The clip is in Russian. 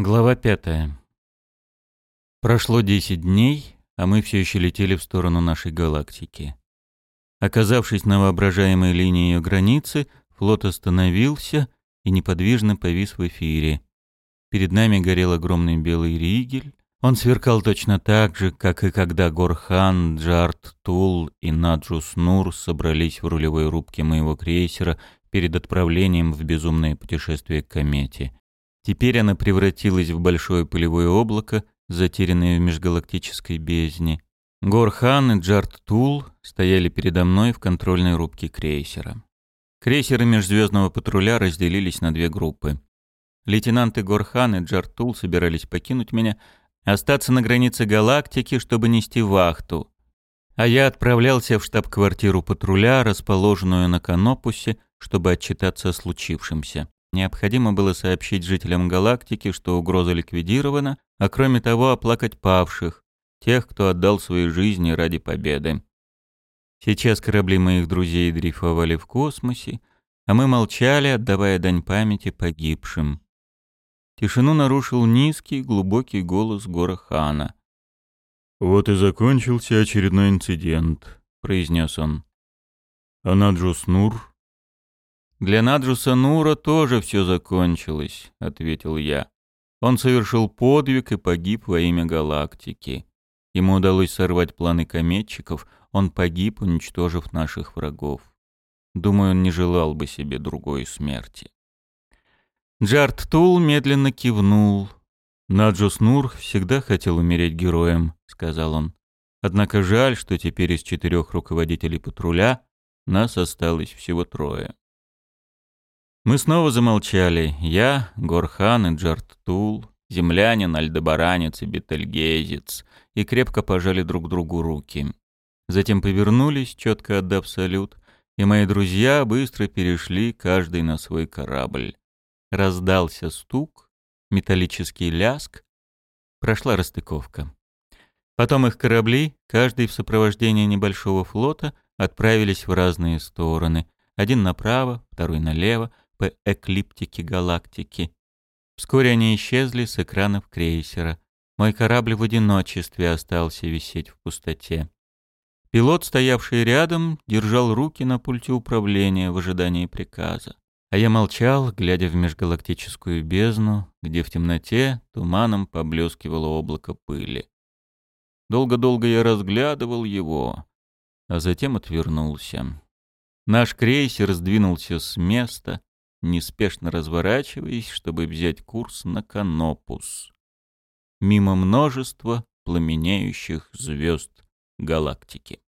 Глава пятая. Прошло 10 дней, а мы все еще летели в сторону нашей галактики. Оказавшись на воображаемой линии ее границы, флот остановился и неподвижно повис в эфире. Перед нами горел огромный белый ригель. Он сверкал точно так же, как и когда Горхан, Джарт, Тул и Наджус Нур собрались в рулевой рубке моего крейсера перед отправлением в безумное путешествие к комете — Теперь она превратилась в большое пылевое облако, затерянное в межгалактической бездне. Горхан и Джарт Тул стояли передо мной в контрольной рубке крейсера. Крейсеры межзвездного патруля разделились на две группы. Лейтенанты Горхан и Джарт Тул собирались покинуть меня, остаться на границе галактики, чтобы нести вахту. А я отправлялся в штаб-квартиру патруля, расположенную на Канопусе, чтобы отчитаться о случившемся. Необходимо было сообщить жителям галактики, что угроза ликвидирована, а кроме того оплакать павших, тех, кто отдал свои жизни ради победы. Сейчас корабли моих друзей дрейфовали в космосе, а мы молчали, отдавая дань памяти погибшим. Тишину нарушил низкий, глубокий голос Гора Хана. «Вот и закончился очередной инцидент», — произнес он. «Анаджус Нур «Для Наджуса Нура тоже все закончилось», — ответил я. «Он совершил подвиг и погиб во имя галактики. Ему удалось сорвать планы кометчиков, он погиб, уничтожив наших врагов. Думаю, он не желал бы себе другой смерти». Джарт Тул медленно кивнул. «Наджус Нур всегда хотел умереть героем», — сказал он. «Однако жаль, что теперь из четырех руководителей патруля нас осталось всего трое». Мы снова замолчали. Я, Горхан и Джарттул, землянин, альдебаранец и бетельгезец, и крепко пожали друг другу руки. Затем повернулись, четко отдав салют, и мои друзья быстро перешли каждый на свой корабль. Раздался стук, металлический ляск, прошла расстыковка. Потом их корабли, каждый в сопровождении небольшого флота, отправились в разные стороны. Один направо, второй налево, по эклиптике галактики. Вскоре они исчезли с экранов крейсера. Мой корабль в одиночестве остался висеть в пустоте. Пилот, стоявший рядом, держал руки на пульте управления в ожидании приказа. А я молчал, глядя в межгалактическую бездну, где в темноте туманом поблескивало облако пыли. Долго-долго я разглядывал его, а затем отвернулся. Наш крейсер сдвинулся с места, неспешно разворачиваясь, чтобы взять курс на Канопус. Мимо множества пламенеющих звезд галактики.